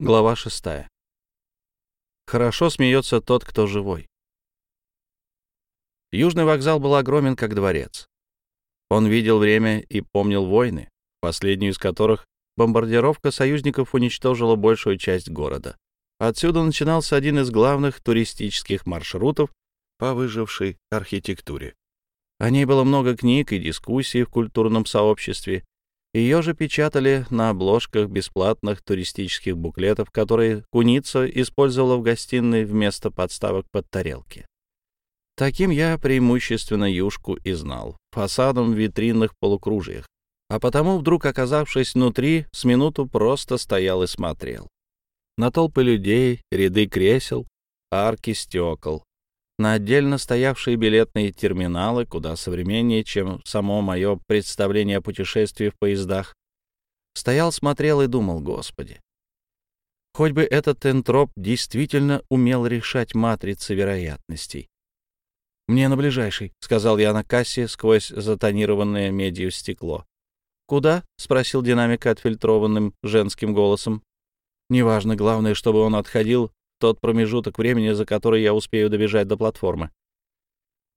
Глава шестая. Хорошо смеется тот, кто живой. Южный вокзал был огромен, как дворец. Он видел время и помнил войны, последнюю из которых бомбардировка союзников уничтожила большую часть города. Отсюда начинался один из главных туристических маршрутов по выжившей архитектуре. О ней было много книг и дискуссий в культурном сообществе, ее же печатали на обложках бесплатных туристических буклетов, которые Куница использовала в гостиной вместо подставок под тарелки. Таким я преимущественно юшку и знал, фасадом в витринных полукружиях. А потому, вдруг оказавшись внутри, с минуту просто стоял и смотрел. На толпы людей, ряды кресел, арки стекол, на отдельно стоявшие билетные терминалы, куда современнее, чем само мое представление о путешествии в поездах. Стоял, смотрел и думал, Господи. Хоть бы этот энтроп действительно умел решать матрицы вероятностей. «Мне на ближайший», — сказал я на кассе сквозь затонированное медью стекло. «Куда?» — спросил динамик отфильтрованным женским голосом. «Неважно, главное, чтобы он отходил тот промежуток времени, за который я успею добежать до платформы.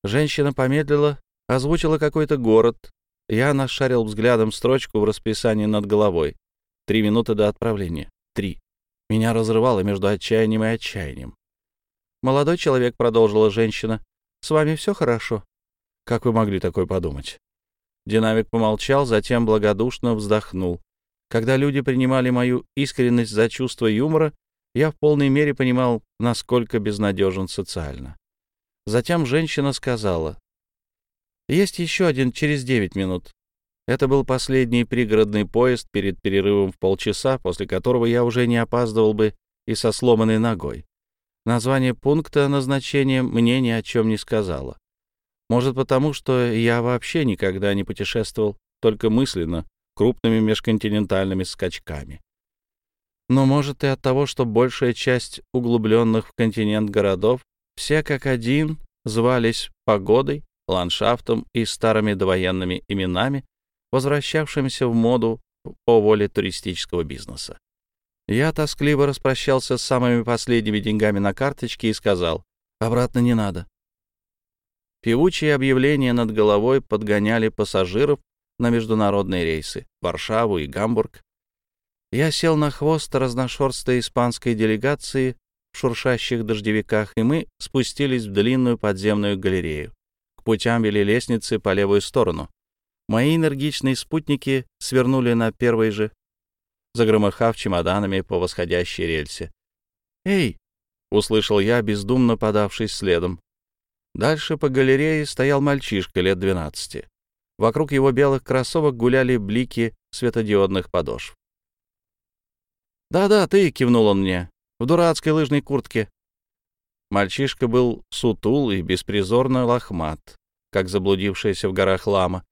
Женщина помедлила, озвучила какой-то город. Я нашарил взглядом строчку в расписании над головой. Три минуты до отправления. Три. Меня разрывало между отчаянием и отчаянием. «Молодой человек», — продолжила женщина, — «с вами все хорошо?» «Как вы могли такое подумать?» Динамик помолчал, затем благодушно вздохнул. Когда люди принимали мою искренность за чувство юмора, я в полной мере понимал, насколько безнадежен социально. Затем женщина сказала, «Есть еще один через девять минут». Это был последний пригородный поезд перед перерывом в полчаса, после которого я уже не опаздывал бы и со сломанной ногой. Название пункта назначения мне ни о чем не сказала. Может, потому что я вообще никогда не путешествовал, только мысленно, крупными межконтинентальными скачками но может и от того, что большая часть углубленных в континент городов все как один звались погодой, ландшафтом и старыми довоенными именами, возвращавшимися в моду по воле туристического бизнеса. Я тоскливо распрощался с самыми последними деньгами на карточке и сказал, обратно не надо. Певучие объявления над головой подгоняли пассажиров на международные рейсы Варшаву и Гамбург, я сел на хвост разношерстой испанской делегации в шуршащих дождевиках, и мы спустились в длинную подземную галерею. К путям вели лестницы по левую сторону. Мои энергичные спутники свернули на первой же, загромыхав чемоданами по восходящей рельсе. «Эй!» — услышал я, бездумно подавшись следом. Дальше по галерее стоял мальчишка лет двенадцати. Вокруг его белых кроссовок гуляли блики светодиодных подошв. «Да-да, ты», — кивнул он мне, — «в дурацкой лыжной куртке». Мальчишка был сутул и беспризорно лохмат, как заблудившаяся в горах лама,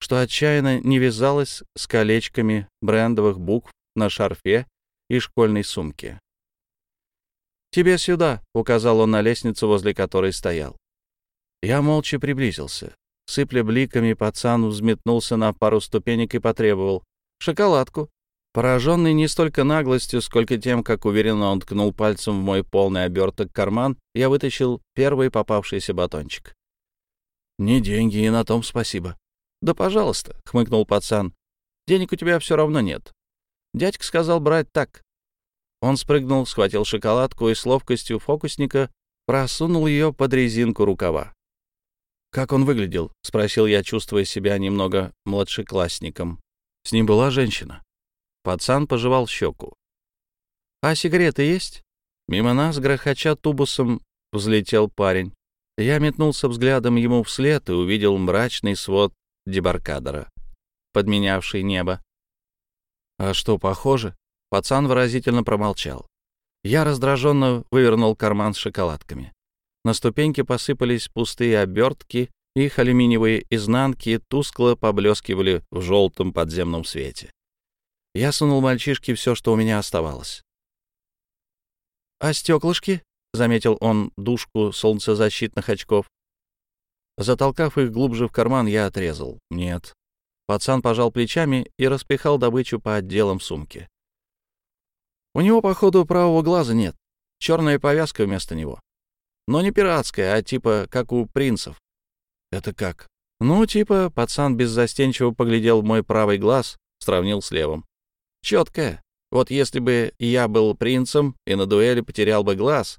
что отчаянно не вязалось с колечками брендовых букв на шарфе и школьной сумке. «Тебе сюда», — указал он на лестницу, возле которой стоял. Я молча приблизился. Сыпля бликами, пацан взметнулся на пару ступенек и потребовал. «Шоколадку». Пораженный не столько наглостью, сколько тем, как уверенно он ткнул пальцем в мой полный оберток карман, я вытащил первый попавшийся батончик. «Не деньги, и на том спасибо». «Да, пожалуйста», — хмыкнул пацан. «Денег у тебя все равно нет». Дядька сказал брать так. Он спрыгнул, схватил шоколадку и с ловкостью фокусника просунул ее под резинку рукава. «Как он выглядел?» — спросил я, чувствуя себя немного младшеклассником. С ним была женщина. Пацан пожевал щеку. «А сигареты есть?» Мимо нас, грохоча тубусом, взлетел парень. Я метнулся взглядом ему вслед и увидел мрачный свод дебаркадера, подменявший небо. «А что, похоже?» Пацан выразительно промолчал. Я раздраженно вывернул карман с шоколадками. На ступеньке посыпались пустые обертки, их алюминиевые изнанки тускло поблескивали в желтом подземном свете. Я сунул мальчишке все, что у меня оставалось. «А стеклышки?» — заметил он душку солнцезащитных очков. Затолкав их глубже в карман, я отрезал. «Нет». Пацан пожал плечами и распихал добычу по отделам сумки. У него, походу, правого глаза нет. Черная повязка вместо него. Но не пиратская, а типа как у принцев. Это как? Ну, типа, пацан беззастенчиво поглядел в мой правый глаз, сравнил с левым. Четкая. Вот если бы я был принцем и на дуэли потерял бы глаз,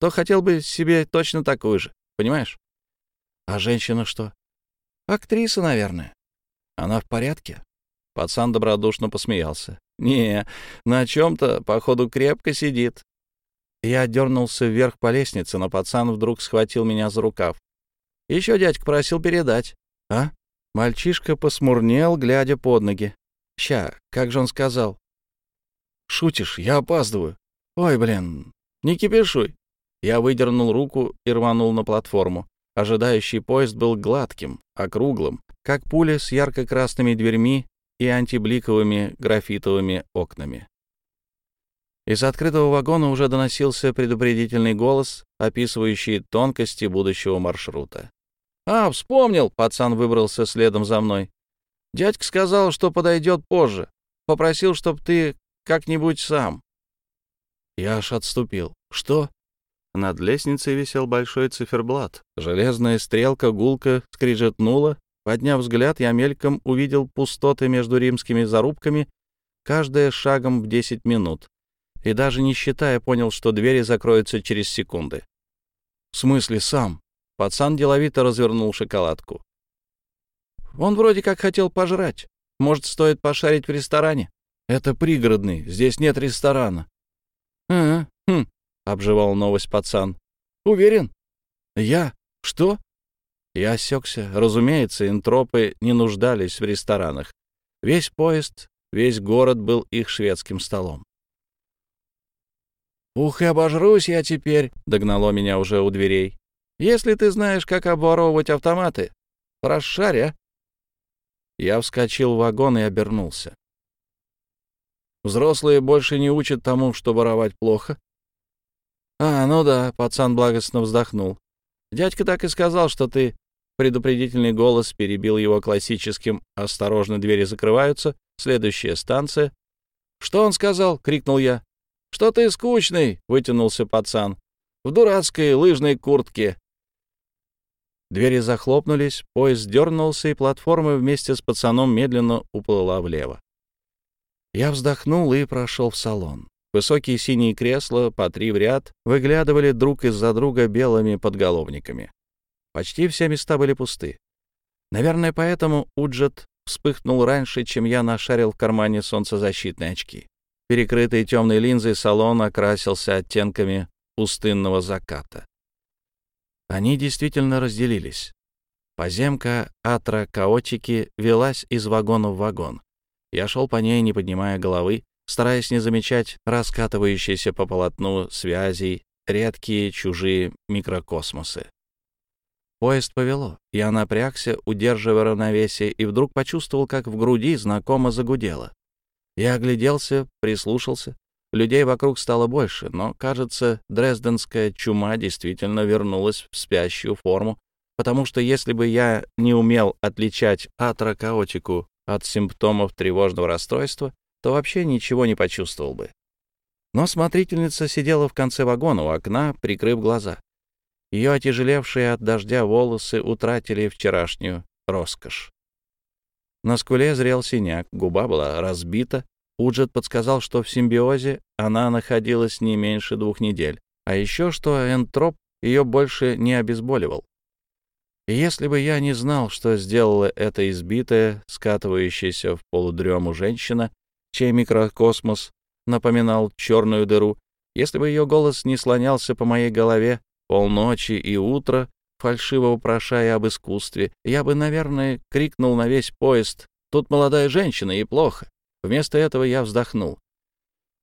то хотел бы себе точно такую же, понимаешь? А женщина что? Актриса, наверное. Она в порядке? Пацан добродушно посмеялся. Не, на чем-то, походу, крепко сидит. Я дернулся вверх по лестнице, но пацан вдруг схватил меня за рукав. Еще дядька просил передать. А? Мальчишка посмурнел, глядя под ноги. Ща, как же он сказал? Шутишь, я опаздываю. Ой, блин, не кипишуй. Я выдернул руку и рванул на платформу. Ожидающий поезд был гладким, округлым, как пуля с ярко-красными дверьми и антибликовыми графитовыми окнами. Из открытого вагона уже доносился предупредительный голос, описывающий тонкости будущего маршрута. «А, вспомнил!» — пацан выбрался следом за мной. «Дядька сказал, что подойдет позже. Попросил, чтоб ты как-нибудь сам». Я аж отступил. «Что?» Над лестницей висел большой циферблат. Железная стрелка гулко скрижетнула. Подняв взгляд, я мельком увидел пустоты между римскими зарубками, каждая шагом в 10 минут. И даже не считая, понял, что двери закроются через секунды. «В смысле сам?» Пацан деловито развернул шоколадку. «Он вроде как хотел пожрать. Может, стоит пошарить в ресторане?» «Это пригородный, здесь нет ресторана». «А, хм, — обживал новость пацан. «Уверен?» «Я? Что?» Я осекся. Разумеется, интропы не нуждались в ресторанах. Весь поезд, весь город был их шведским столом. «Ух, и обожрусь я теперь!» — догнало меня уже у дверей. «Если ты знаешь, как обворовывать автоматы, расшарь, а!» Я вскочил в вагон и обернулся. Взрослые больше не учат тому, что воровать плохо, «А, ну да», — пацан благостно вздохнул. «Дядька так и сказал, что ты...» Предупредительный голос перебил его классическим «Осторожно, двери закрываются. Следующая станция». «Что он сказал?» — крикнул я. «Что ты скучный?» — вытянулся пацан. «В дурацкой лыжной куртке». Двери захлопнулись, поезд дернулся, и платформа вместе с пацаном медленно уплыла влево. Я вздохнул и прошел в салон. Высокие синие кресла, по три в ряд, выглядывали друг из-за друга белыми подголовниками. Почти все места были пусты. Наверное, поэтому Уджет вспыхнул раньше, чем я нашарил в кармане солнцезащитные очки. Перекрытый темной линзой салон окрасился оттенками пустынного заката. Они действительно разделились. Поземка Атра Каотики велась из вагона в вагон. Я шел по ней, не поднимая головы, стараясь не замечать раскатывающиеся по полотну связей редкие чужие микрокосмосы. Поезд повело. Я напрягся, удерживая равновесие, и вдруг почувствовал, как в груди знакомо загудело. Я огляделся, прислушался. Людей вокруг стало больше, но, кажется, дрезденская чума действительно вернулась в спящую форму, потому что если бы я не умел отличать атрокаотику от симптомов тревожного расстройства, то вообще ничего не почувствовал бы. Но смотрительница сидела в конце вагона у окна, прикрыв глаза. Ее отяжелевшие от дождя волосы утратили вчерашнюю роскошь. На скуле зрел синяк, губа была разбита. Уджет подсказал, что в симбиозе она находилась не меньше двух недель, а еще что энтроп ее больше не обезболивал. Если бы я не знал, что сделала эта избитая, скатывающаяся в полудрему женщина, чей микрокосмос напоминал черную дыру, если бы ее голос не слонялся по моей голове полночи и утро, фальшиво упрошая об искусстве, я бы, наверное, крикнул на весь поезд «Тут молодая женщина, и плохо». Вместо этого я вздохнул.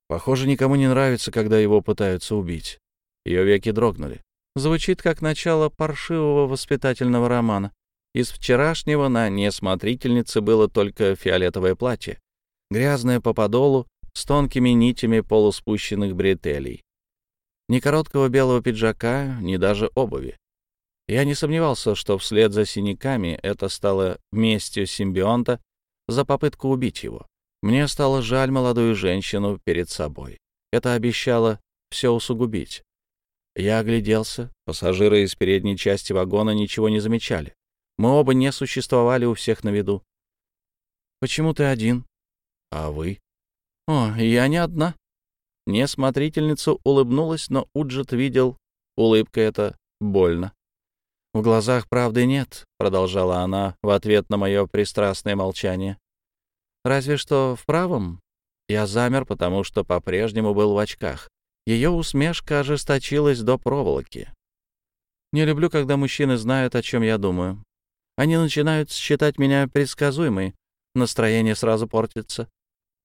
Похоже, никому не нравится, когда его пытаются убить. Ее веки дрогнули. Звучит как начало паршивого воспитательного романа. Из вчерашнего на несмотрительнице было только фиолетовое платье, грязная по подолу, с тонкими нитями полуспущенных бретелей. Ни короткого белого пиджака, ни даже обуви. Я не сомневался, что вслед за синяками это стало местью симбионта за попытку убить его. Мне стало жаль молодую женщину перед собой. Это обещало все усугубить. Я огляделся. Пассажиры из передней части вагона ничего не замечали. Мы оба не существовали у всех на виду. «Почему ты один?» «А вы?» «О, я не одна». Несмотрительница улыбнулась, но Уджет видел, улыбка эта больно. «В глазах правды нет», — продолжала она в ответ на мое пристрастное молчание. «Разве что в правом». Я замер, потому что по-прежнему был в очках. Ее усмешка ожесточилась до проволоки. Не люблю, когда мужчины знают, о чем я думаю. Они начинают считать меня предсказуемой. Настроение сразу портится.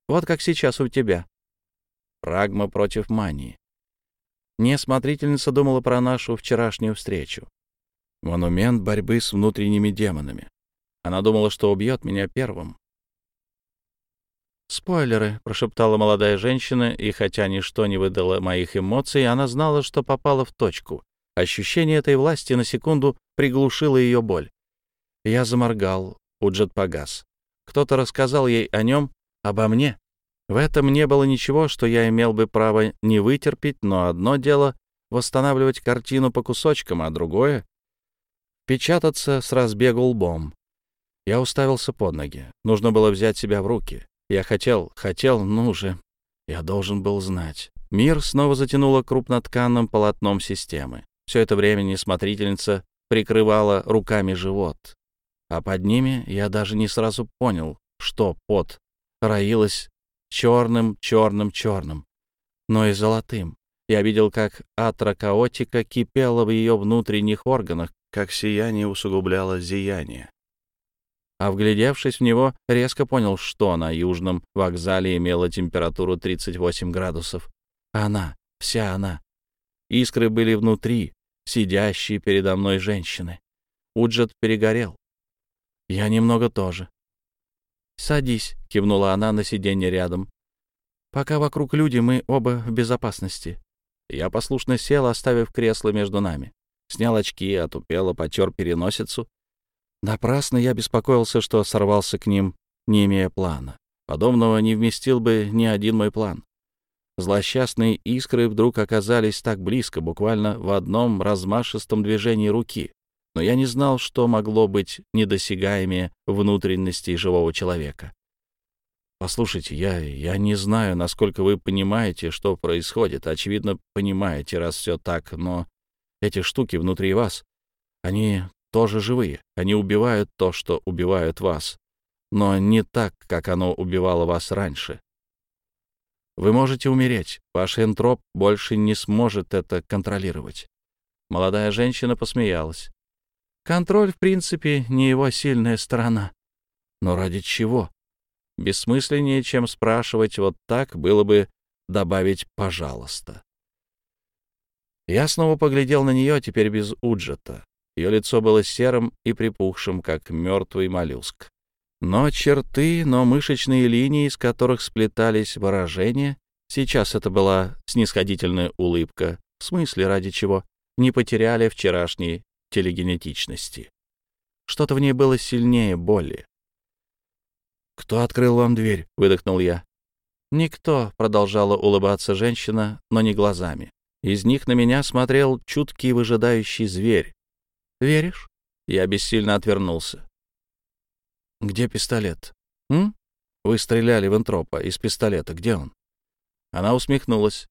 Вот как сейчас у тебя. Прагма против мании. Несмотрительница думала про нашу вчерашнюю встречу. Монумент борьбы с внутренними демонами. Она думала, что убьет меня первым. «Спойлеры», — прошептала молодая женщина, и хотя ничто не выдало моих эмоций, она знала, что попала в точку. Ощущение этой власти на секунду приглушило ее боль. Я заморгал, Уджет погас. Кто-то рассказал ей о нем, обо мне. В этом не было ничего, что я имел бы право не вытерпеть, но одно дело — восстанавливать картину по кусочкам, а другое — печататься с разбегу лбом. Я уставился под ноги. Нужно было взять себя в руки. Я хотел, хотел, ну же, я должен был знать. Мир снова затянуло крупнотканным полотном системы. Все это время несмотрительница прикрывала руками живот. А под ними я даже не сразу понял, что пот роилось черным, черным, черным, но и золотым. Я видел, как атра каотика кипела в ее внутренних органах, как сияние усугубляло зияние а, вглядевшись в него, резко понял, что на южном вокзале имела температуру 38 градусов. Она, вся она. Искры были внутри, сидящие передо мной женщины. Уджет перегорел. Я немного тоже. «Садись», — кивнула она на сиденье рядом. «Пока вокруг люди, мы оба в безопасности». Я послушно сел, оставив кресло между нами. Снял очки, отупело, потер переносицу Напрасно я беспокоился, что сорвался к ним, не имея плана. Подобного не вместил бы ни один мой план. Злосчастные искры вдруг оказались так близко, буквально в одном размашистом движении руки. Но я не знал, что могло быть недосягаемее внутренностей живого человека. «Послушайте, я, я не знаю, насколько вы понимаете, что происходит. Очевидно, понимаете, раз все так, но эти штуки внутри вас, они тоже живые. Они убивают то, что убивают вас. Но не так, как оно убивало вас раньше. Вы можете умереть. Ваш энтроп больше не сможет это контролировать. Молодая женщина посмеялась. Контроль, в принципе, не его сильная сторона. Но ради чего? Бессмысленнее, чем спрашивать вот так, было бы добавить «пожалуйста». Я снова поглядел на нее, теперь без Уджета. Ее лицо было серым и припухшим, как мертвый моллюск. Но черты, но мышечные линии, из которых сплетались выражения, сейчас это была снисходительная улыбка, в смысле ради чего, не потеряли вчерашней телегенетичности. Что-то в ней было сильнее боли. «Кто открыл вам дверь?» — выдохнул я. «Никто», — продолжала улыбаться женщина, но не глазами. Из них на меня смотрел чуткий выжидающий зверь, Веришь?» Я бессильно отвернулся. «Где пистолет?» «М? Вы стреляли в энтропа из пистолета. Где он?» Она усмехнулась.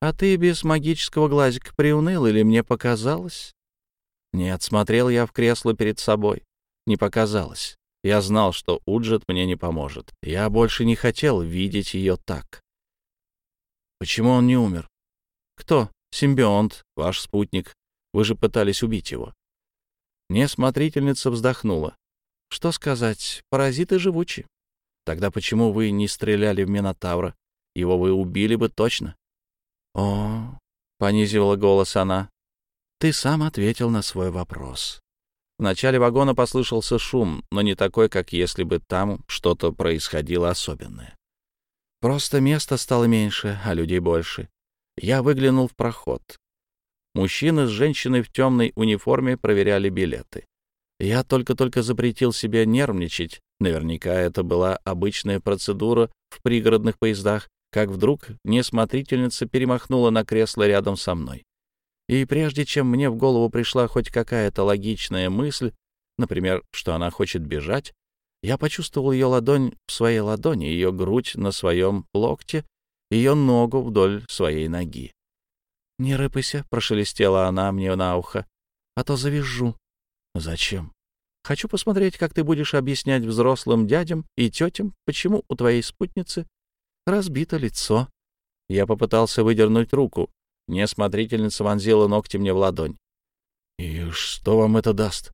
«А ты без магического глазика приуныл или мне показалось?» «Нет, смотрел я в кресло перед собой. Не показалось. Я знал, что Уджет мне не поможет. Я больше не хотел видеть ее так. Почему он не умер? Кто? Симбионт, ваш спутник. Вы же пытались убить его. Несмотрительница вздохнула. Что сказать, паразиты живучи. Тогда почему вы не стреляли в Минотавра? Его вы убили бы точно. О, понизила голос она. Ты сам ответил на свой вопрос. В начале вагона послышался шум, но не такой, как если бы там что-то происходило особенное. Просто места стало меньше, а людей больше. Я выглянул в проход. Мужчина с женщиной в темной униформе проверяли билеты. Я только-только запретил себе нервничать. Наверняка это была обычная процедура в пригородных поездах, как вдруг несмотрительница перемахнула на кресло рядом со мной. И прежде чем мне в голову пришла хоть какая-то логичная мысль, например, что она хочет бежать, я почувствовал ее ладонь в своей ладони, ее грудь на своем локте, ее ногу вдоль своей ноги. «Не рыпайся», — прошелестела она мне на ухо, — «а то завяжу». «Зачем?» «Хочу посмотреть, как ты будешь объяснять взрослым дядям и тетям, почему у твоей спутницы разбито лицо». Я попытался выдернуть руку. Несмотрительница вонзила ногти мне в ладонь. «И что вам это даст?»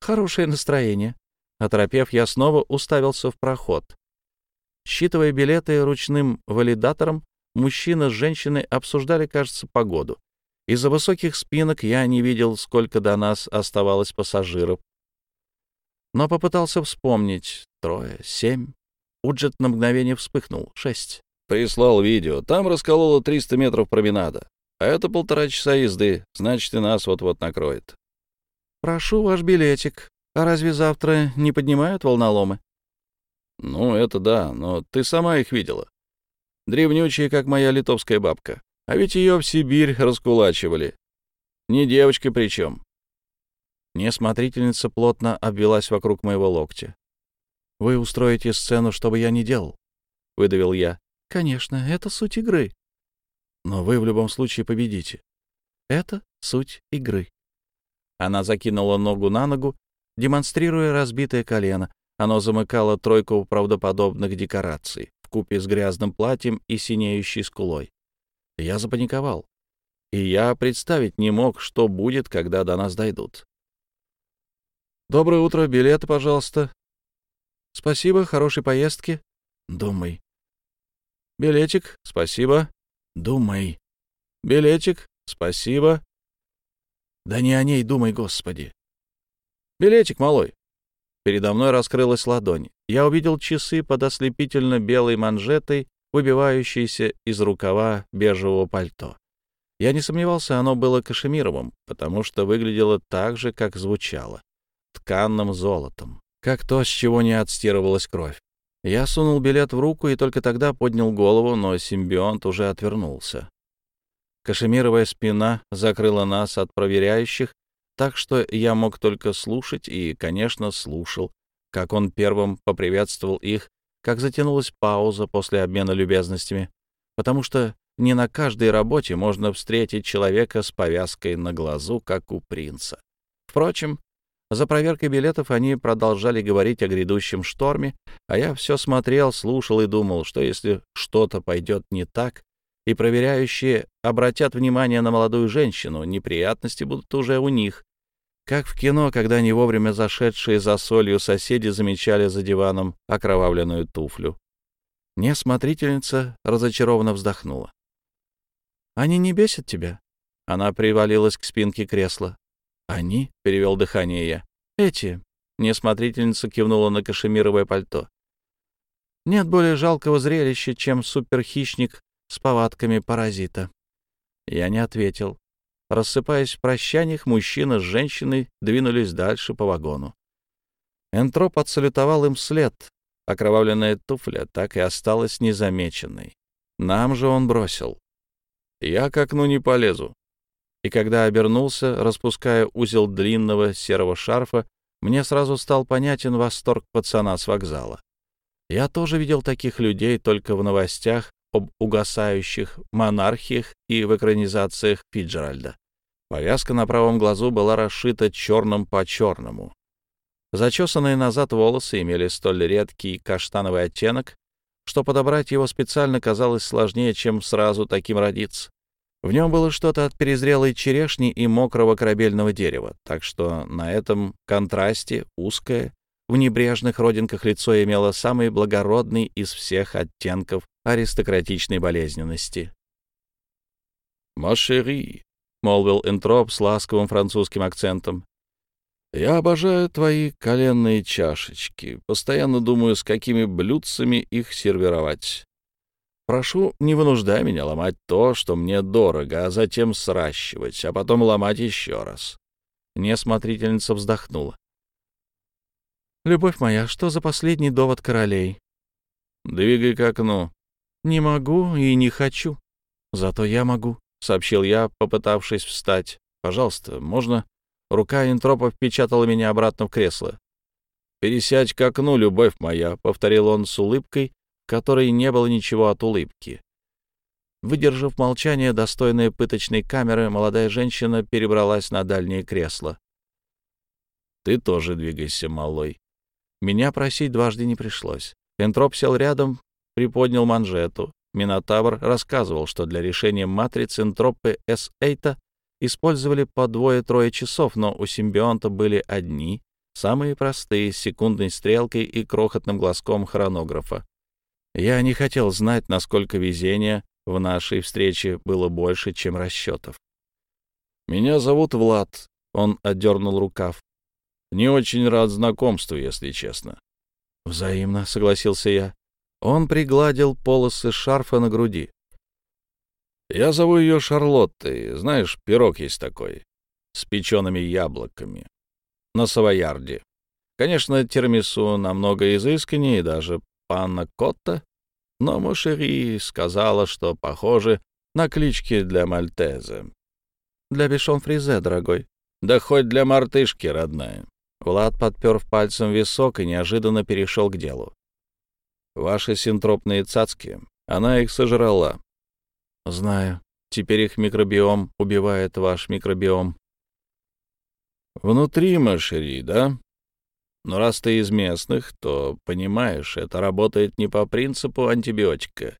«Хорошее настроение». Оторопев, я снова уставился в проход. Считывая билеты ручным валидатором, мужчина с женщиной обсуждали, кажется, погоду. Из-за высоких спинок я не видел, сколько до нас оставалось пассажиров. Но попытался вспомнить. Трое, семь. Уджет на мгновение вспыхнул. Шесть. Прислал видео. Там раскололо 300 метров променада. А это полтора часа езды. Значит, и нас вот-вот накроет. Прошу ваш билетик. А разве завтра не поднимают волноломы? Ну, это да, но ты сама их видела. Древнючие, как моя литовская бабка. А ведь ее в Сибирь раскулачивали. Не девочкой причем. Несмотрительница плотно обвелась вокруг моего локтя. «Вы устроите сцену, чтобы я не делал?» — выдавил я. «Конечно, это суть игры». «Но вы в любом случае победите». «Это суть игры». Она закинула ногу на ногу, демонстрируя разбитое колено. Оно замыкало тройку правдоподобных декораций в купе с грязным платьем и синеющей скулой. Я запаниковал. И я представить не мог, что будет, когда до нас дойдут. «Доброе утро. Билеты, пожалуйста». «Спасибо. Хорошей поездки». «Думай». «Билетик. Спасибо». «Думай». «Билетик. Спасибо». «Да не о ней думай, Господи». «Билетик, малой». Передо мной раскрылась ладонь. Я увидел часы под ослепительно белой манжетой выбивающееся из рукава бежевого пальто. Я не сомневался, оно было кашемировым, потому что выглядело так же, как звучало — тканным золотом, как то, с чего не отстирывалась кровь. Я сунул билет в руку и только тогда поднял голову, но симбионт уже отвернулся. Кашемировая спина закрыла нас от проверяющих, так что я мог только слушать и, конечно, слушал, как он первым поприветствовал их как затянулась пауза после обмена любезностями, потому что не на каждой работе можно встретить человека с повязкой на глазу, как у принца. Впрочем, за проверкой билетов они продолжали говорить о грядущем шторме, а я все смотрел, слушал и думал, что если что-то пойдет не так, и проверяющие обратят внимание на молодую женщину, неприятности будут уже у них, как в кино, когда не вовремя зашедшие за солью соседи замечали за диваном окровавленную туфлю. Несмотрительница разочарованно вздохнула. «Они не бесят тебя?» Она привалилась к спинке кресла. «Они?» — перевел дыхание я. «Эти». Несмотрительница кивнула на кашемировое пальто. «Нет более жалкого зрелища, чем суперхищник с повадками паразита». Я не ответил. Рассыпаясь в прощаниях, мужчина с женщиной двинулись дальше по вагону. Энтроп отсалютовал им вслед. Окровавленная туфля так и осталась незамеченной. Нам же он бросил. «Я к окну не полезу». И когда обернулся, распуская узел длинного серого шарфа, мне сразу стал понятен восторг пацана с вокзала. Я тоже видел таких людей только в новостях об угасающих монархиях и в экранизациях Фиджеральда. Повязка на правом глазу была расшита черным по черному. Зачесанные назад волосы имели столь редкий каштановый оттенок, что подобрать его специально казалось сложнее, чем сразу таким родиться. В нем было что-то от перезрелой черешни и мокрого корабельного дерева, так что на этом контрасте узкое, в небрежных родинках лицо имело самый благородный из всех оттенков аристократичной болезненности. «Машери», — молвил Энтроп с ласковым французским акцентом, «я обожаю твои коленные чашечки. Постоянно думаю, с какими блюдцами их сервировать. Прошу, не вынуждай меня ломать то, что мне дорого, а затем сращивать, а потом ломать еще раз». Несмотрительница вздохнула. «Любовь моя, что за последний довод королей?» «Двигай к окну». «Не могу и не хочу. Зато я могу», — сообщил я, попытавшись встать. «Пожалуйста, можно?» Рука энтропа впечатала меня обратно в кресло. «Пересядь к окну, любовь моя», — повторил он с улыбкой, которой не было ничего от улыбки. Выдержав молчание, достойное пыточной камеры, молодая женщина перебралась на дальнее кресло. «Ты тоже двигайся, малой». Меня просить дважды не пришлось. Энтроп сел рядом, приподнял манжету. Минотавр рассказывал, что для решения матриц энтропы С-8 использовали по двое-трое часов, но у симбионта были одни, самые простые, с секундной стрелкой и крохотным глазком хронографа. Я не хотел знать, насколько везения в нашей встрече было больше, чем расчетов. «Меня зовут Влад», — он отдернул рукав. «Не очень рад знакомству, если честно». «Взаимно», — согласился я. Он пригладил полосы шарфа на груди. «Я зову ее Шарлоттой. Знаешь, пирог есть такой, с печеными яблоками. На савоярде. Конечно, термису намного изысканнее, даже панна Котта, но Мошери сказала, что похоже на клички для Мальтеза. «Для Бишон Фризе, дорогой». «Да хоть для мартышки, родная». Влад подпер пальцем висок и неожиданно перешел к делу. «Ваши синтропные цацки, она их сожрала». «Знаю. Теперь их микробиом убивает ваш микробиом». «Внутри Машери, да?» Но раз ты из местных, то, понимаешь, это работает не по принципу антибиотика.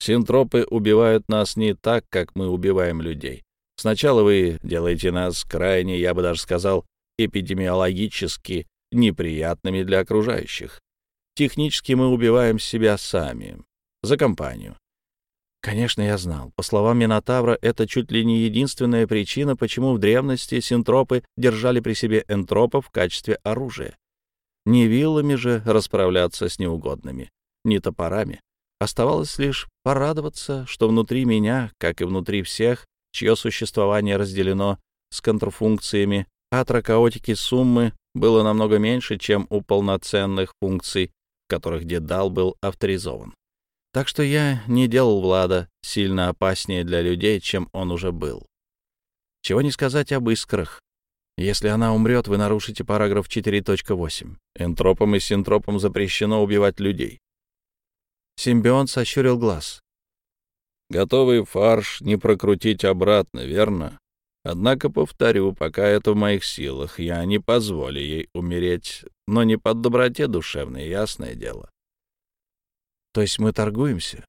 Синтропы убивают нас не так, как мы убиваем людей. Сначала вы делаете нас крайне, я бы даже сказал, эпидемиологически неприятными для окружающих. Технически мы убиваем себя сами, за компанию. Конечно, я знал. По словам Минотавра, это чуть ли не единственная причина, почему в древности синтропы держали при себе энтропов в качестве оружия. Не вилами же расправляться с неугодными, не топорами. Оставалось лишь порадоваться, что внутри меня, как и внутри всех, чье существование разделено с контрфункциями, атрокаотики суммы было намного меньше, чем у полноценных функций, которых Дедал был авторизован. Так что я не делал Влада сильно опаснее для людей, чем он уже был. Чего не сказать об искрах. Если она умрет, вы нарушите параграф 4.8. Энтропам и синтропам запрещено убивать людей. Симбион сощурил глаз. Готовый фарш не прокрутить обратно, верно? Однако, повторю, пока это в моих силах, я не позволю ей умереть, но не под доброте душевной, ясное дело. То есть мы торгуемся?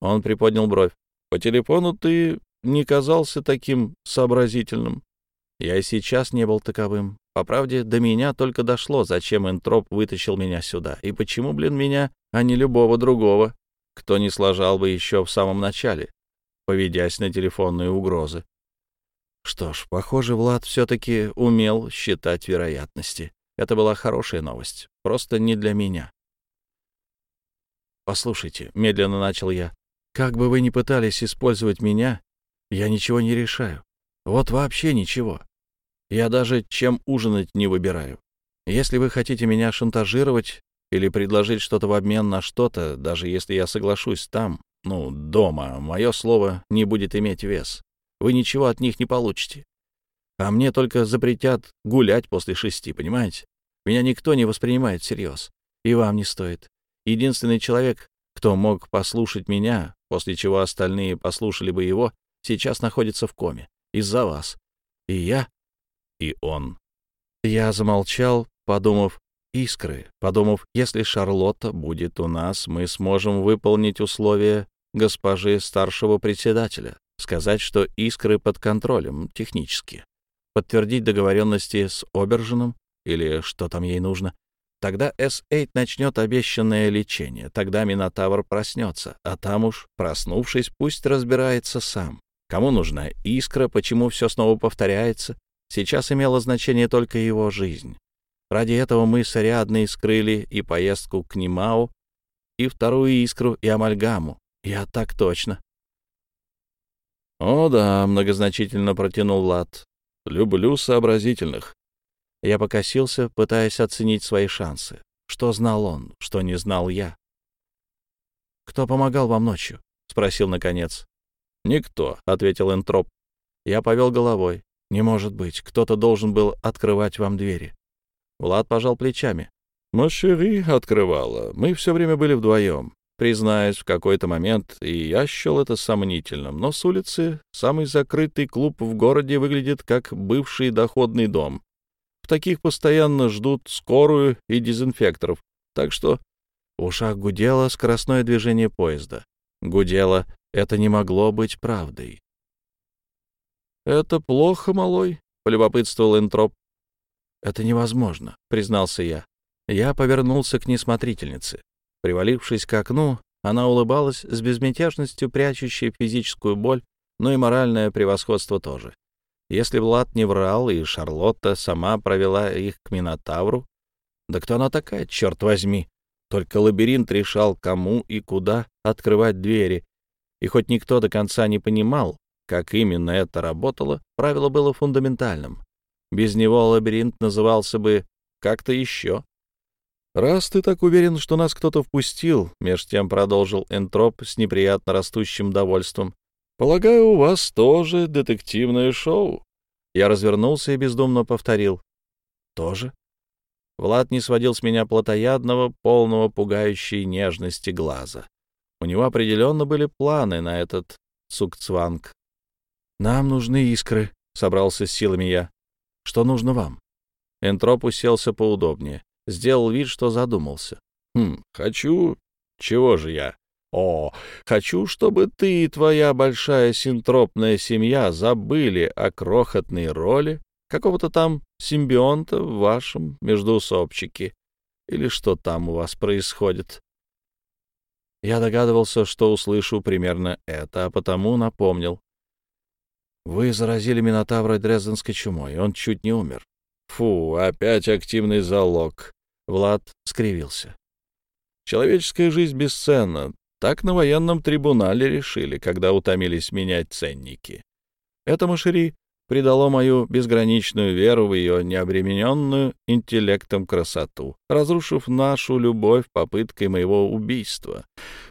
Он приподнял бровь. По телефону ты не казался таким сообразительным. Я и сейчас не был таковым. По правде, до меня только дошло, зачем Энтроп вытащил меня сюда, и почему, блин, меня, а не любого другого, кто не сложал бы еще в самом начале, поведясь на телефонные угрозы. Что ж, похоже, Влад все-таки умел считать вероятности. Это была хорошая новость, просто не для меня. «Послушайте», — медленно начал я, — «как бы вы ни пытались использовать меня, я ничего не решаю. Вот вообще ничего. Я даже чем ужинать не выбираю. Если вы хотите меня шантажировать или предложить что-то в обмен на что-то, даже если я соглашусь там, ну, дома, мое слово не будет иметь вес. Вы ничего от них не получите. А мне только запретят гулять после шести, понимаете? Меня никто не воспринимает всерьез. И вам не стоит. Единственный человек, кто мог послушать меня, после чего остальные послушали бы его, сейчас находится в коме из-за вас. И я, и он. Я замолчал, подумав, искры, подумав, если Шарлотта будет у нас, мы сможем выполнить условия госпожи старшего председателя, сказать, что искры под контролем технически, подтвердить договоренности с Обержином или что там ей нужно. Тогда С-8 начнет обещанное лечение, тогда Минотавр проснется, а там уж, проснувшись, пусть разбирается сам. Кому нужна искра, почему все снова повторяется? Сейчас имело значение только его жизнь. Ради этого мы с Ариадной скрыли и поездку к Нимау, и вторую искру, и амальгаму. Я так точно. «О да», — многозначительно протянул Влад. «Люблю сообразительных». Я покосился, пытаясь оценить свои шансы. Что знал он, что не знал я. «Кто помогал вам ночью?» — спросил наконец. «Никто», — ответил Энтроп. Я повел головой. «Не может быть. Кто-то должен был открывать вам двери». Влад пожал плечами. «Машери открывала. Мы все время были вдвоем. Признаюсь, в какой-то момент и я счел это сомнительным, но с улицы самый закрытый клуб в городе выглядит как бывший доходный дом. В таких постоянно ждут скорую и дезинфекторов, так что в ушах гудело скоростное движение поезда. Гудело — это не могло быть правдой. «Это плохо, малой», — полюбопытствовал Энтроп. «Это невозможно», — признался я. Я повернулся к несмотрительнице. Привалившись к окну, она улыбалась с безмятежностью, прячущей физическую боль, но и моральное превосходство тоже. Если Влад не врал, и Шарлотта сама провела их к Минотавру, да кто она такая, черт возьми? Только лабиринт решал, кому и куда открывать двери. И хоть никто до конца не понимал, как именно это работало, правило было фундаментальным. Без него лабиринт назывался бы как-то еще. «Раз ты так уверен, что нас кто-то впустил», — меж тем продолжил Энтроп с неприятно растущим довольством, «полагаю, у вас тоже детективное шоу». Я развернулся и бездумно повторил. «Тоже?» Влад не сводил с меня плотоядного, полного пугающей нежности глаза. У него определенно были планы на этот цукцванг. «Нам нужны искры», — собрался с силами я. «Что нужно вам?» Энтроп уселся поудобнее сделал вид, что задумался. «Хм, хочу... Чего же я? О, хочу, чтобы ты и твоя большая синтропная семья забыли о крохотной роли какого-то там симбионта в вашем междуусобчике. Или что там у вас происходит?» Я догадывался, что услышу примерно это, а потому напомнил. «Вы заразили Минотавра Дрезденской чумой, он чуть не умер». «Фу, опять активный залог. Влад скривился. Человеческая жизнь бесценна. Так на военном трибунале решили, когда утомились менять ценники. Это Машери придало мою безграничную веру в ее необремененную интеллектом красоту, разрушив нашу любовь попыткой моего убийства.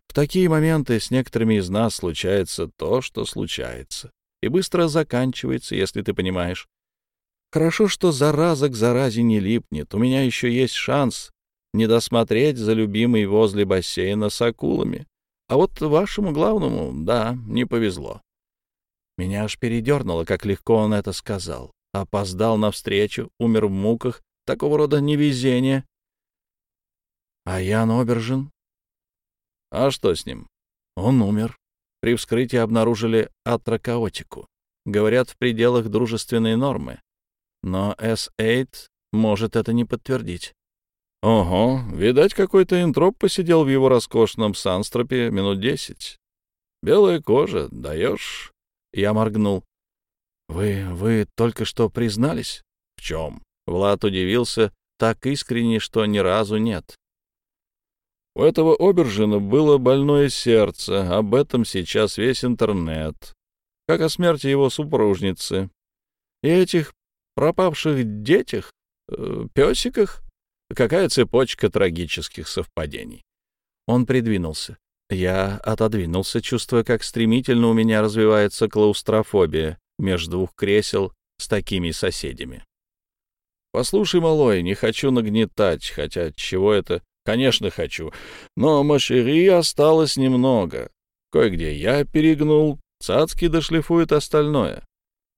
В такие моменты с некоторыми из нас случается то, что случается, и быстро заканчивается, если ты понимаешь. Хорошо, что зараза к заразе не липнет. У меня еще есть шанс не досмотреть за любимой возле бассейна с акулами. А вот вашему главному, да, не повезло. Меня аж передернуло, как легко он это сказал. Опоздал навстречу, умер в муках, такого рода невезение. А Ян Обержин? А что с ним? Он умер. При вскрытии обнаружили атрокаотику. Говорят, в пределах дружественной нормы но S8 может это не подтвердить. Ого, видать, какой-то интроп посидел в его роскошном санстропе минут десять. Белая кожа, даешь? Я моргнул. Вы, вы только что признались? В чем? Влад удивился так искренне, что ни разу нет. У этого Обержина было больное сердце, об этом сейчас весь интернет. Как о смерти его супружницы. И этих пропавших детях, э, песиках? Какая цепочка трагических совпадений? Он придвинулся. Я отодвинулся, чувствуя, как стремительно у меня развивается клаустрофобия между двух кресел с такими соседями. «Послушай, малой, не хочу нагнетать, хотя чего это? Конечно, хочу. Но машери осталось немного. Кое-где я перегнул, цацки дошлифуют остальное.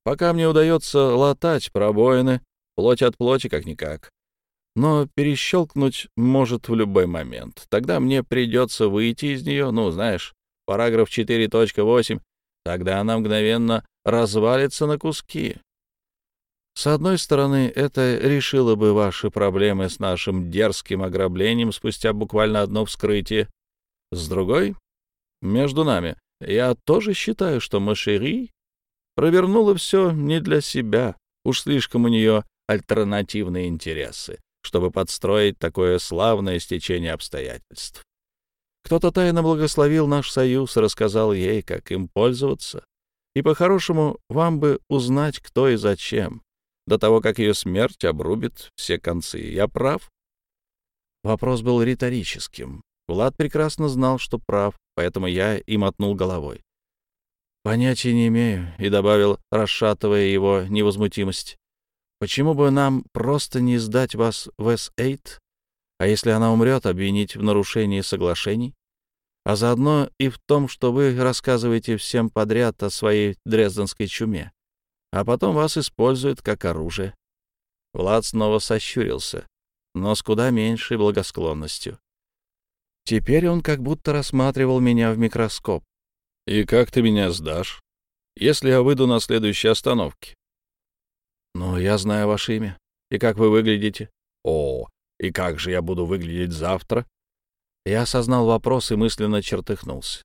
Пока мне удается латать пробоины, плоть от плоти как-никак. Но перещелкнуть может в любой момент. Тогда мне придется выйти из нее, ну, знаешь, параграф 4.8, тогда она мгновенно развалится на куски. С одной стороны, это решило бы ваши проблемы с нашим дерзким ограблением спустя буквально одно вскрытие. С другой, между нами, я тоже считаю, что Машери провернула все не для себя. Уж слишком у нее альтернативные интересы, чтобы подстроить такое славное стечение обстоятельств. Кто-то тайно благословил наш союз, рассказал ей, как им пользоваться. И по-хорошему вам бы узнать, кто и зачем, до того, как ее смерть обрубит все концы. Я прав? Вопрос был риторическим. Влад прекрасно знал, что прав, поэтому я и мотнул головой. «Понятия не имею», — и добавил, расшатывая его невозмутимость. «Почему бы нам просто не сдать вас в С-8, а если она умрет, обвинить в нарушении соглашений? А заодно и в том, что вы рассказываете всем подряд о своей дрезденской чуме, а потом вас используют как оружие». Влад снова сощурился, но с куда меньшей благосклонностью. Теперь он как будто рассматривал меня в микроскоп. «И как ты меня сдашь, если я выйду на следующей остановке?» «Ну, я знаю ваше имя. И как вы выглядите?» «О, и как же я буду выглядеть завтра?» Я осознал вопрос и мысленно чертыхнулся.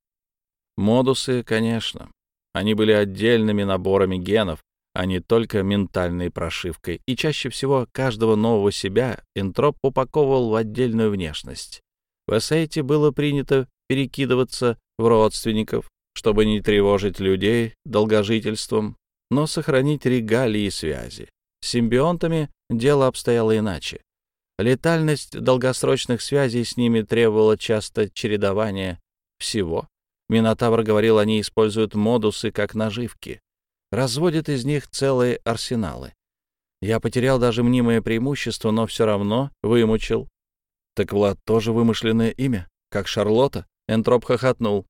Модусы, конечно. Они были отдельными наборами генов, а не только ментальной прошивкой, и чаще всего каждого нового себя энтроп упаковывал в отдельную внешность. В Эссейте было принято перекидываться в родственников, чтобы не тревожить людей долгожительством, но сохранить регалии и связи. С симбионтами дело обстояло иначе. Летальность долгосрочных связей с ними требовала часто чередования всего. Минотавр говорил, они используют модусы как наживки. Разводят из них целые арсеналы. Я потерял даже мнимое преимущество, но все равно вымучил так Влад тоже вымышленное имя, как Шарлотта? Энтроп хохотнул.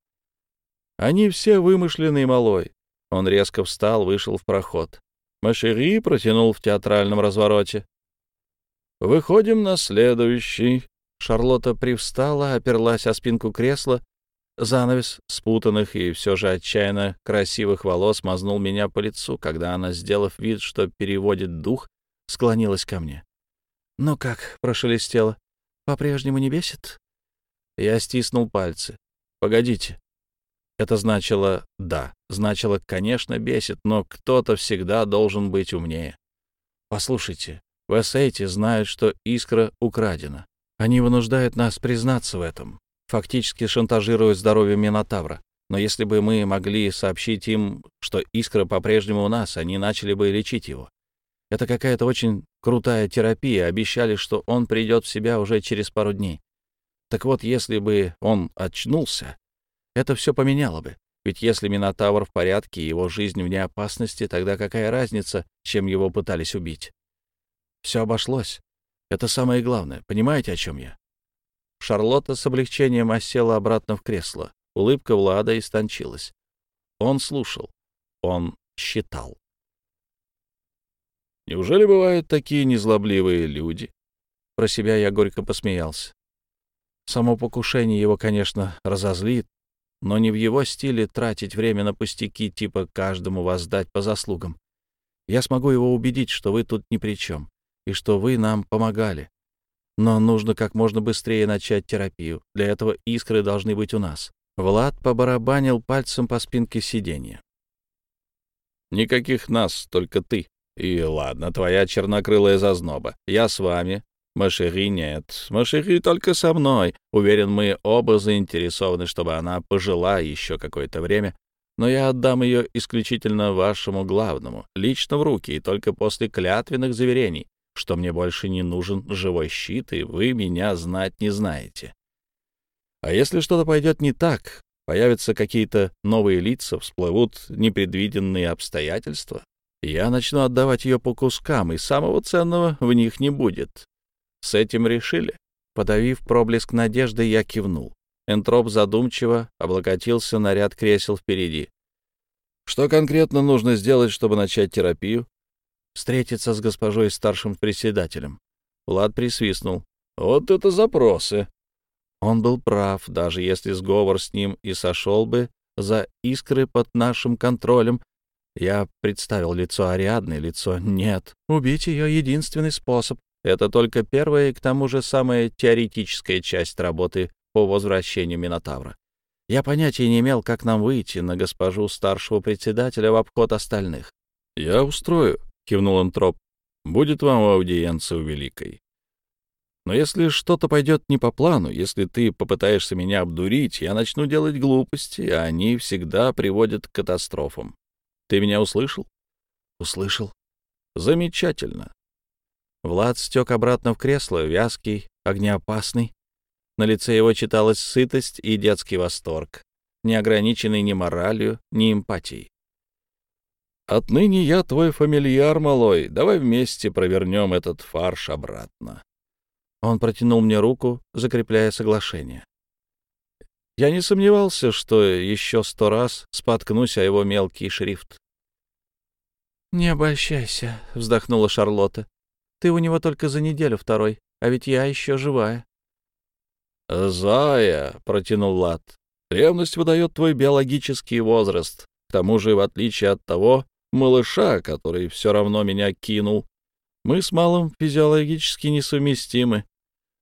Они все вымышленные, малой. Он резко встал, вышел в проход. Машери протянул в театральном развороте. «Выходим на следующий». Шарлотта привстала, оперлась о спинку кресла. Занавес спутанных и все же отчаянно красивых волос мазнул меня по лицу, когда она, сделав вид, что переводит дух, склонилась ко мне. «Ну как?» — прошелестела по-прежнему не бесит?» Я стиснул пальцы. «Погодите». Это значило «да». Значило «конечно, бесит», но кто-то всегда должен быть умнее. «Послушайте, в Эссейте знают, что искра украдена. Они вынуждают нас признаться в этом, фактически шантажируя здоровье Минотавра. Но если бы мы могли сообщить им, что искра по-прежнему у нас, они начали бы лечить его. Это какая-то очень крутая терапия. Обещали, что он придет в себя уже через пару дней. Так вот, если бы он очнулся, это все поменяло бы. Ведь если Минотавр в порядке, его жизнь вне опасности, тогда какая разница, чем его пытались убить? Все обошлось. Это самое главное. Понимаете, о чем я? Шарлотта с облегчением осела обратно в кресло. Улыбка Влада истончилась. Он слушал. Он считал. Неужели бывают такие незлобливые люди? Про себя я горько посмеялся. Само покушение его, конечно, разозлит, но не в его стиле тратить время на пустяки, типа каждому воздать по заслугам. Я смогу его убедить, что вы тут ни при чем, и что вы нам помогали. Но нужно как можно быстрее начать терапию. Для этого искры должны быть у нас. Влад побарабанил пальцем по спинке сиденья. «Никаких нас, только ты», и ладно, твоя чернокрылая зазноба. Я с вами. Машери нет. Машери только со мной. Уверен, мы оба заинтересованы, чтобы она пожила еще какое-то время. Но я отдам ее исключительно вашему главному, лично в руки, и только после клятвенных заверений, что мне больше не нужен живой щит, и вы меня знать не знаете. А если что-то пойдет не так, появятся какие-то новые лица, всплывут непредвиденные обстоятельства, я начну отдавать ее по кускам, и самого ценного в них не будет. С этим решили. Подавив проблеск надежды, я кивнул. Энтроп задумчиво облокотился на ряд кресел впереди. Что конкретно нужно сделать, чтобы начать терапию? Встретиться с госпожой старшим председателем. Влад присвистнул. Вот это запросы. Он был прав, даже если сговор с ним и сошел бы за искры под нашим контролем, я представил лицо Ариадны, лицо «нет». Убить ее — единственный способ. Это только первая и к тому же самая теоретическая часть работы по возвращению Минотавра. Я понятия не имел, как нам выйти на госпожу старшего председателя в обход остальных. — Я устрою, — кивнул Антроп. — Будет вам аудиенция у Великой. Но если что-то пойдет не по плану, если ты попытаешься меня обдурить, я начну делать глупости, а они всегда приводят к катастрофам. Ты меня услышал? Услышал. Замечательно. Влад стек обратно в кресло, вязкий, огнеопасный. На лице его читалась сытость и детский восторг, не ограниченный ни моралью, ни эмпатией. «Отныне я твой фамильяр, малой. Давай вместе провернем этот фарш обратно». Он протянул мне руку, закрепляя соглашение. Я не сомневался, что еще сто раз споткнусь о его мелкий шрифт. «Не обольщайся», — вздохнула Шарлотта. «Ты у него только за неделю второй, а ведь я еще живая». «Зая», — протянул Лад, — «ревность выдает твой биологический возраст. К тому же, в отличие от того малыша, который все равно меня кинул, мы с малым физиологически несовместимы.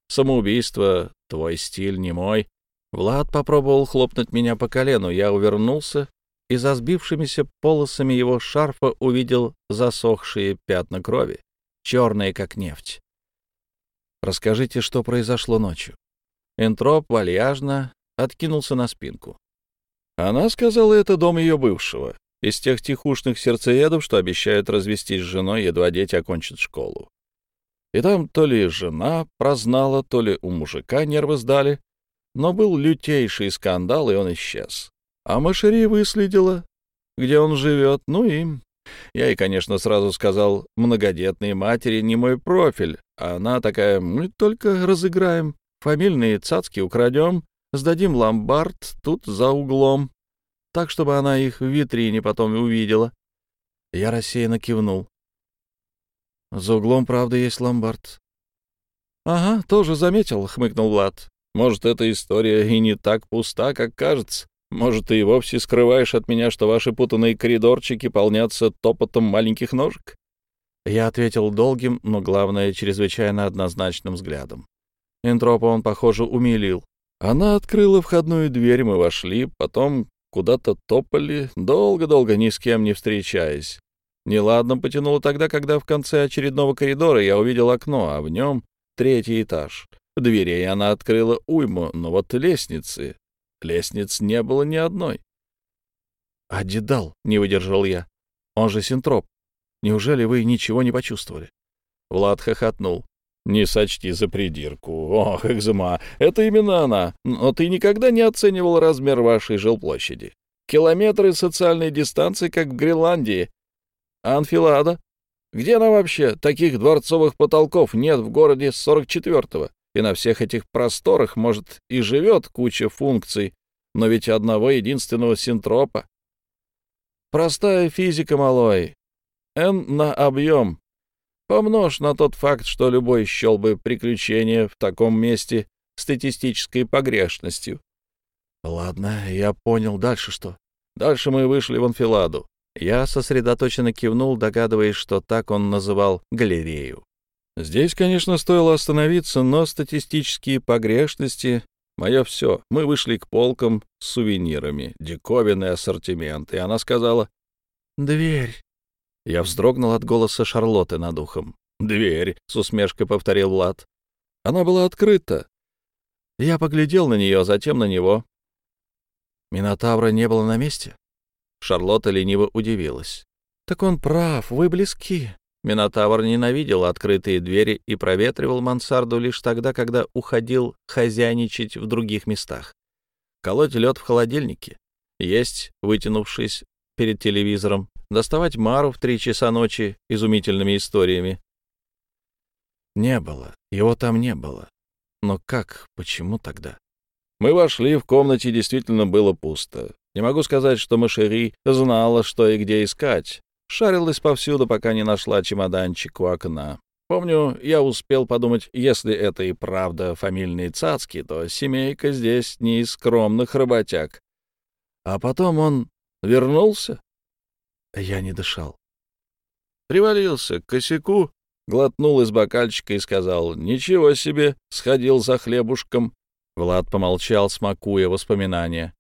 Самоубийство — твой стиль, не мой. Влад попробовал хлопнуть меня по колену. Я увернулся и за сбившимися полосами его шарфа увидел засохшие пятна крови, черные как нефть. «Расскажите, что произошло ночью». Энтроп вальяжно откинулся на спинку. Она сказала, это дом ее бывшего, из тех тихушных сердцеедов, что обещают развестись с женой, едва дети окончат школу. И там то ли жена прознала, то ли у мужика нервы сдали, но был лютейший скандал, и он исчез. А Машери выследила, где он живет, ну и... Я ей, конечно, сразу сказал, многодетные матери не мой профиль, а она такая, мы только разыграем, фамильные цацки украдем, сдадим ломбард тут за углом, так, чтобы она их в витрине потом увидела. Я рассеянно кивнул. За углом, правда, есть ломбард. — Ага, тоже заметил, — хмыкнул Влад. Может, эта история и не так пуста, как кажется. Может, ты и вовсе скрываешь от меня, что ваши путанные коридорчики полнятся топотом маленьких ножек?» Я ответил долгим, но, главное, чрезвычайно однозначным взглядом. Энтропа он, похоже, умилил. Она открыла входную дверь, мы вошли, потом куда-то топали, долго-долго ни с кем не встречаясь. Неладно потянуло тогда, когда в конце очередного коридора я увидел окно, а в нем третий этаж. Дверей она открыла уйму, но вот лестницы... Лестниц не было ни одной. — А Дедал, — не выдержал я. — Он же синтроп. Неужели вы ничего не почувствовали? Влад хохотнул. — Не сочти за придирку. Ох, экзема, это именно она. Но ты никогда не оценивал размер вашей жилплощади. Километры социальной дистанции, как в Гренландии. Анфилада? Где она вообще? Таких дворцовых потолков нет в городе 44-го. И на всех этих просторах, может, и живет куча функций, но ведь одного единственного синтропа. Простая физика, малой. N на объем. Помножь на тот факт, что любой счел бы приключение в таком месте статистической погрешностью. Ладно, я понял. Дальше что? Дальше мы вышли в анфиладу. Я сосредоточенно кивнул, догадываясь, что так он называл галерею. Здесь, конечно, стоило остановиться, но статистические погрешности — мое все. Мы вышли к полкам с сувенирами, диковинный ассортимент, и она сказала «Дверь». Я вздрогнул от голоса Шарлотты над ухом. «Дверь», — с усмешкой повторил Влад. Она была открыта. Я поглядел на нее, затем на него. Минотавра не было на месте. Шарлотта лениво удивилась. «Так он прав, вы близки. Минотавр ненавидел открытые двери и проветривал мансарду лишь тогда, когда уходил хозяйничать в других местах. Колоть лед в холодильнике, есть, вытянувшись перед телевизором, доставать Мару в три часа ночи изумительными историями. Не было, его там не было. Но как, почему тогда? Мы вошли, в комнате действительно было пусто. Не могу сказать, что Машери знала, что и где искать. Шарилась повсюду, пока не нашла чемоданчик у окна. Помню, я успел подумать, если это и правда фамильные цацки, то семейка здесь не из скромных работяг. А потом он вернулся. Я не дышал. Привалился к косяку, глотнул из бокальчика и сказал, «Ничего себе!» — сходил за хлебушком. Влад помолчал, смакуя воспоминания.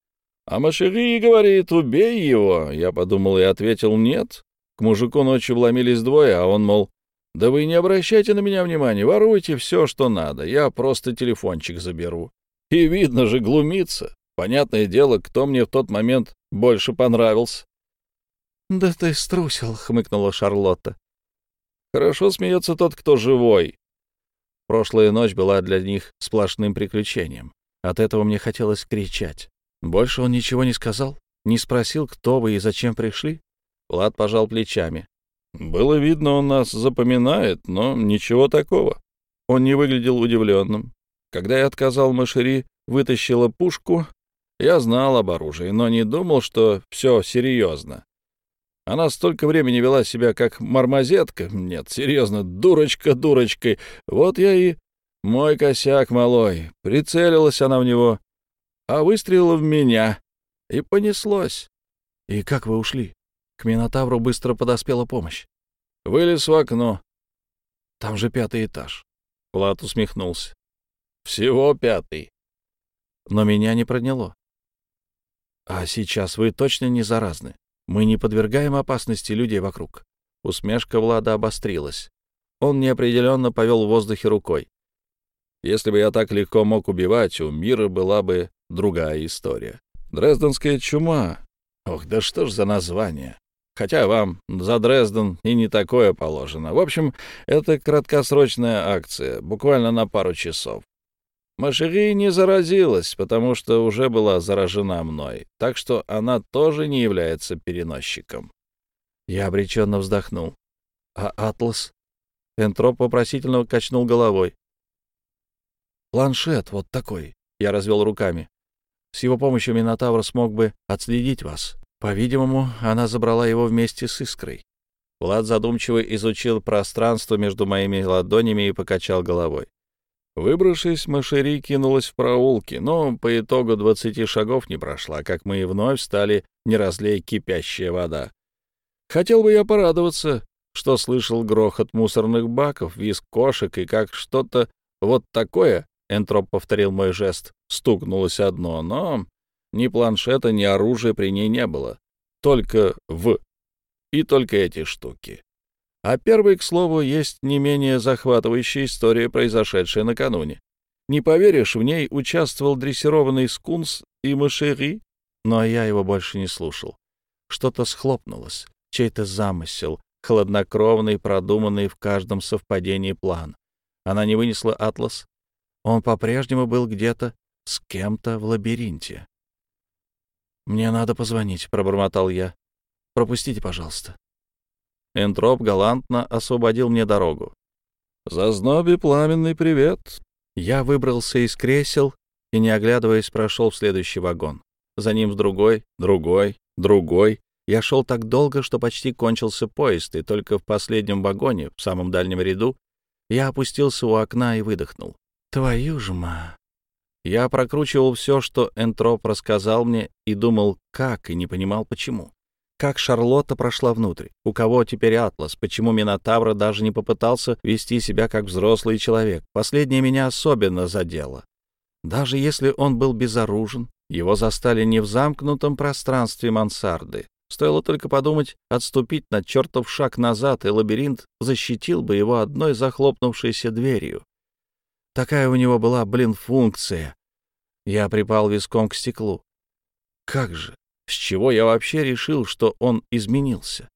«А Машери говорит, убей его!» Я подумал и ответил, «Нет, к мужику ночью вломились двое, а он, мол, «Да вы не обращайте на меня внимания, воруйте все, что надо, я просто телефончик заберу». И видно же, глумится. Понятное дело, кто мне в тот момент больше понравился. «Да ты струсил», — хмыкнула Шарлотта. «Хорошо смеется тот, кто живой». Прошлая ночь была для них сплошным приключением. От этого мне хотелось кричать. Больше он ничего не сказал? Не спросил, кто вы и зачем пришли? Влад пожал плечами. Было видно, он нас запоминает, но ничего такого. Он не выглядел удивленным. Когда я отказал Машери, вытащила пушку, я знал об оружии, но не думал, что все серьезно. Она столько времени вела себя как мармозетка. Нет, серьезно, дурочка дурочкой. Вот я и... Мой косяк малой. Прицелилась она в него, а выстрелила в меня. И понеслось. И как вы ушли? К Минотавру быстро подоспела помощь. Вылез в окно. Там же пятый этаж. Плат усмехнулся. Всего пятый. Но меня не проняло. А сейчас вы точно не заразны? Мы не подвергаем опасности людей вокруг. Усмешка Влада обострилась. Он неопределенно повел в воздухе рукой. Если бы я так легко мог убивать, у мира была бы другая история. Дрезденская чума. Ох, да что ж за название. Хотя вам за Дрезден и не такое положено. В общем, это краткосрочная акция, буквально на пару часов. Машери не заразилась, потому что уже была заражена мной, так что она тоже не является переносчиком. Я обреченно вздохнул. А Атлас? Энтроп вопросительно качнул головой. Планшет вот такой. Я развел руками. С его помощью Минотавр смог бы отследить вас. По-видимому, она забрала его вместе с искрой. Влад задумчиво изучил пространство между моими ладонями и покачал головой. Выбравшись, Машери кинулась в проулки, но по итогу двадцати шагов не прошла, как мы и вновь стали не разлей кипящая вода. Хотел бы я порадоваться, что слышал грохот мусорных баков, визг кошек и как что-то вот такое, Энтроп повторил мой жест, стукнулось одно, но ни планшета, ни оружия при ней не было. Только в. И только эти штуки. А первый, к слову, есть не менее захватывающая история, произошедшая накануне. Не поверишь, в ней участвовал дрессированный скунс и мышери, но я его больше не слушал. Что-то схлопнулось, чей-то замысел, хладнокровный, продуманный в каждом совпадении план. Она не вынесла атлас. Он по-прежнему был где-то с кем-то в лабиринте. «Мне надо позвонить», — пробормотал я. «Пропустите, пожалуйста». Энтроп галантно освободил мне дорогу. «Зазнобе пламенный привет!» Я выбрался из кресел и, не оглядываясь, прошел в следующий вагон. За ним в другой, другой, другой. Я шел так долго, что почти кончился поезд, и только в последнем вагоне, в самом дальнем ряду, я опустился у окна и выдохнул. «Твою ж ма!» Я прокручивал все, что Энтроп рассказал мне, и думал, как, и не понимал, почему. Как Шарлотта прошла внутрь? У кого теперь Атлас? Почему Минотавра даже не попытался вести себя как взрослый человек? Последнее меня особенно задело. Даже если он был безоружен, его застали не в замкнутом пространстве мансарды. Стоило только подумать отступить на чертов шаг назад, и лабиринт защитил бы его одной захлопнувшейся дверью. Такая у него была, блин, функция. Я припал виском к стеклу. Как же? С чего я вообще решил, что он изменился?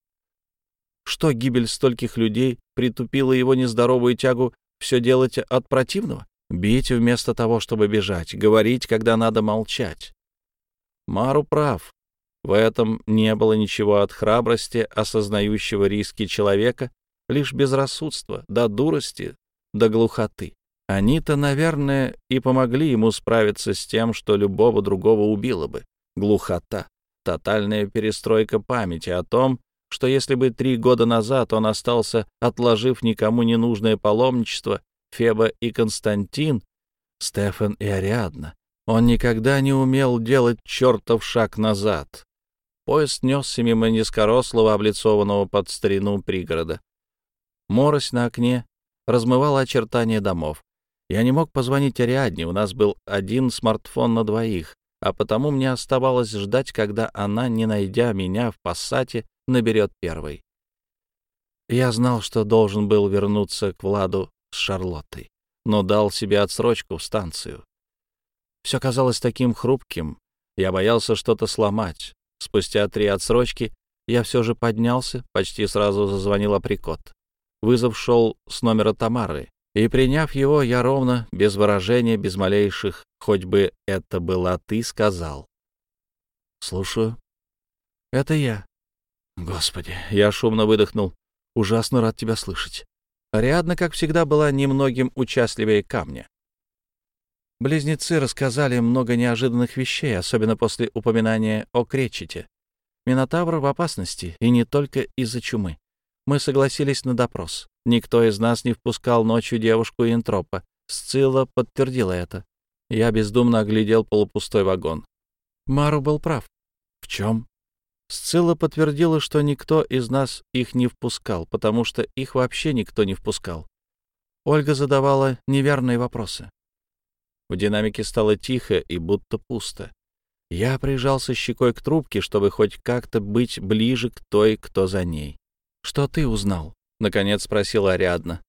Что гибель стольких людей притупила его нездоровую тягу все делать от противного? Бить вместо того, чтобы бежать, говорить, когда надо молчать. Мару прав. В этом не было ничего от храбрости, осознающего риски человека, лишь безрассудство, до дурости, до глухоты. Они-то, наверное, и помогли ему справиться с тем, что любого другого убило бы. Глухота тотальная перестройка памяти о том, что если бы три года назад он остался, отложив никому ненужное паломничество, Феба и Константин, Стефан и Ариадна, он никогда не умел делать чертов шаг назад. Поезд несся мимо низкорослого, облицованного под старину пригорода. Морось на окне размывала очертания домов. Я не мог позвонить Ариадне, у нас был один смартфон на двоих а потому мне оставалось ждать, когда она, не найдя меня в пассате, наберет первой. Я знал, что должен был вернуться к Владу с Шарлоттой, но дал себе отсрочку в станцию. Все казалось таким хрупким, я боялся что-то сломать. Спустя три отсрочки я все же поднялся, почти сразу зазвонил априкот. Вызов шел с номера Тамары. И, приняв его, я ровно, без выражения, без малейших, хоть бы это была ты, сказал. «Слушаю». «Это я». «Господи!» — я шумно выдохнул. «Ужасно рад тебя слышать». Ариадна, как всегда, была немногим участливее камня. Близнецы рассказали много неожиданных вещей, особенно после упоминания о Кречете. Минотавр в опасности, и не только из-за чумы. Мы согласились на допрос. Никто из нас не впускал ночью девушку Интропа. Сцилла подтвердила это. Я бездумно оглядел полупустой вагон. Мару был прав. В чем? Сцилла подтвердила, что никто из нас их не впускал, потому что их вообще никто не впускал. Ольга задавала неверные вопросы. В динамике стало тихо и будто пусто. Я прижался щекой к трубке, чтобы хоть как-то быть ближе к той, кто за ней. «Что ты узнал?» — наконец спросила Ариадна.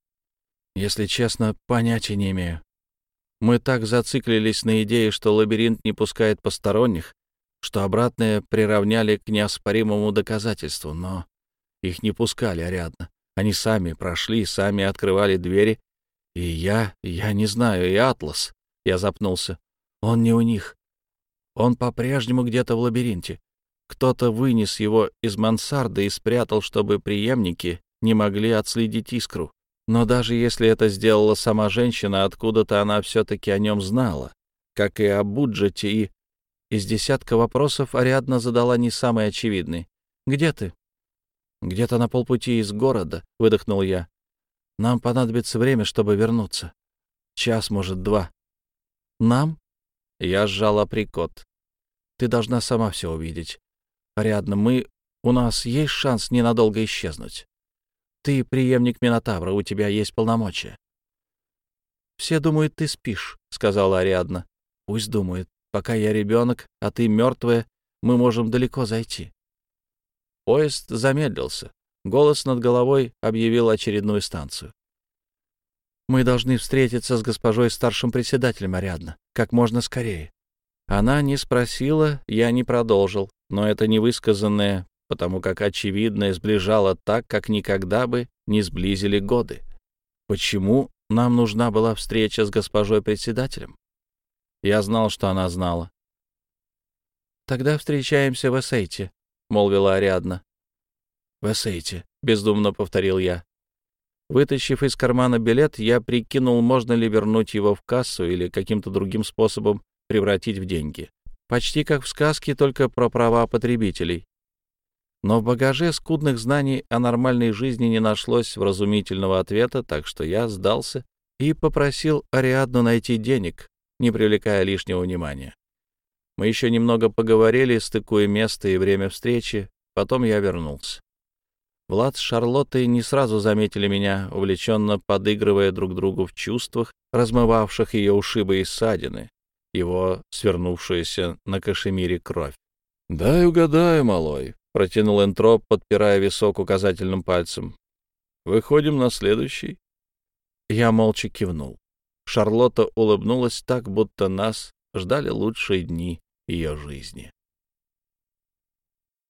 «Если честно, понятия не имею. Мы так зациклились на идее, что лабиринт не пускает посторонних, что обратное приравняли к неоспоримому доказательству, но их не пускали Ариадна. Они сами прошли, сами открывали двери, и я, я не знаю, и Атлас. Я запнулся. Он не у них. Он по-прежнему где-то в лабиринте. Кто-то вынес его из мансарды и спрятал, чтобы преемники не могли отследить искру. Но даже если это сделала сама женщина, откуда-то она все-таки о нем знала, как и о Буджете, и из десятка вопросов Ариадна задала не самый очевидный. «Где ты?» «Где-то на полпути из города», — выдохнул я. «Нам понадобится время, чтобы вернуться. Час, может, два». «Нам?» — я сжал априкот. «Ты должна сама все увидеть. Ариадна, мы... У нас есть шанс ненадолго исчезнуть. Ты преемник Минотавра, у тебя есть полномочия. «Все думают, ты спишь», — сказала Ариадна. «Пусть думают. Пока я ребенок, а ты мертвая, мы можем далеко зайти». Поезд замедлился. Голос над головой объявил очередную станцию. «Мы должны встретиться с госпожой старшим председателем Ариадна. Как можно скорее». Она не спросила, я не продолжил но это невысказанное, потому как очевидное сближало так, как никогда бы не сблизили годы. Почему нам нужна была встреча с госпожой председателем? Я знал, что она знала. «Тогда встречаемся в Эссейте», — молвила Ариадна. «В Эссейте», — бездумно повторил я. Вытащив из кармана билет, я прикинул, можно ли вернуть его в кассу или каким-то другим способом превратить в деньги. Почти как в сказке, только про права потребителей. Но в багаже скудных знаний о нормальной жизни не нашлось вразумительного ответа, так что я сдался и попросил Ариадну найти денег, не привлекая лишнего внимания. Мы еще немного поговорили, стыкуя место и время встречи, потом я вернулся. Влад с Шарлоттой не сразу заметили меня, увлеченно подыгрывая друг другу в чувствах, размывавших ее ушибы и ссадины, его свернувшуюся на кашемире кровь. — Дай угадаю, малой, — протянул Энтроп, подпирая висок указательным пальцем. — Выходим на следующий. Я молча кивнул. Шарлотта улыбнулась так, будто нас ждали лучшие дни ее жизни.